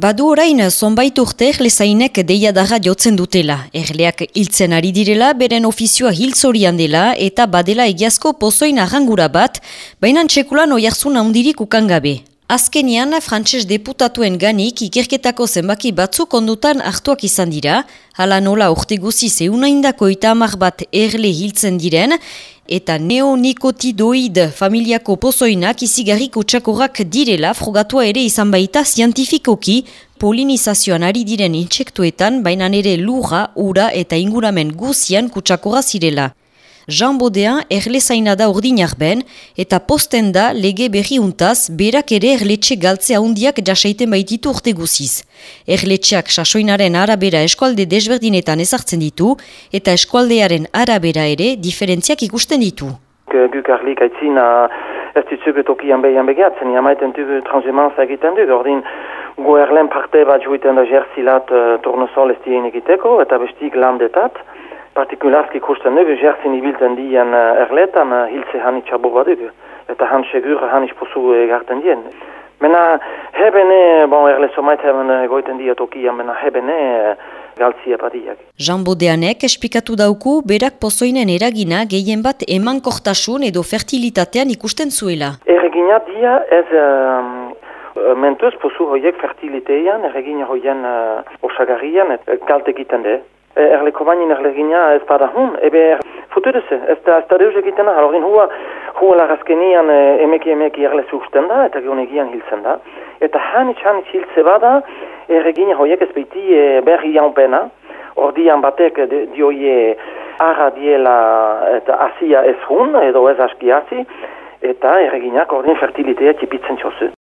Badu orain, zonbait urte erlezainek deiadarra jotzen dutela. Erleak hiltzen ari direla, beren ofizioa hiltzorian dela eta badela egiazko pozoin arrangura bat, baina txekulan oiarzun handirik ukangabe. Azkenian, frantses deputatuen ganik ikerketako zenbaki batzuk ondutan hartuak izan dira, hala nola urte guzi zeunaindako itamar bat erle hiltzen diren, eta neonikotidoid familiako pozoinak izigarrik utxakorrak direla frogatua ere izan baita zientifikoki polinizazioan ari diren intsektuetan baina ere lura, ura eta inguramen guzian kutsakorra zirela. Jean Bodean erlezaina da urdin arben, eta posten da lege berri untaz berak ere erletxe galtzea hundiak jasaiten baititu urte guziz. Erletxeak sasoinaren arabera eskualde desberdinetan ezartzen ditu, eta eskualdearen arabera ere diferentziak ikusten ditu. Guk arlik aitzina ez ditzugu tokian behian begiatzen, jamaiten dugu transhumantza egiten dugu, ordin gu erlen parte bat juiten da jerzilat uh, turnosol ez dien egiteko, eta bestik landetat, partikularski ikusten dugu, jerzin ibiltzen dien uh, erletan uh, hilze hanit txabur bat. Eta han segur hanit posu egarten dien. Mena hebene, bon erle somait egoiten dia tokian, mena hebene galtzia badiak. Jean Bodeanek espikatu dauku berak pozoinen eragina gehien bat eman kortasun edo fertilitatean ikusten zuela. Eragina dia ez um, mentuz pozu hoiek fertilitean, eragina hoien uh, osagarrian, kalte egiten de. Erleko bainin erlegina ez bada hun, ebe futuruze, ez da, ez da deus egiten da, halorin hua, hua lagazkenian emeki emeki erle zusten da, eta geonegian hiltzen da. Eta hanitz hanitz hiltze bada, erregina hoiek ez behiti e, berri jaunpena, ordian batek dioie ara diela eta asia ez hun, edo ez aski hasi, eta erreginak ordin fertilitea txipitzen txosu.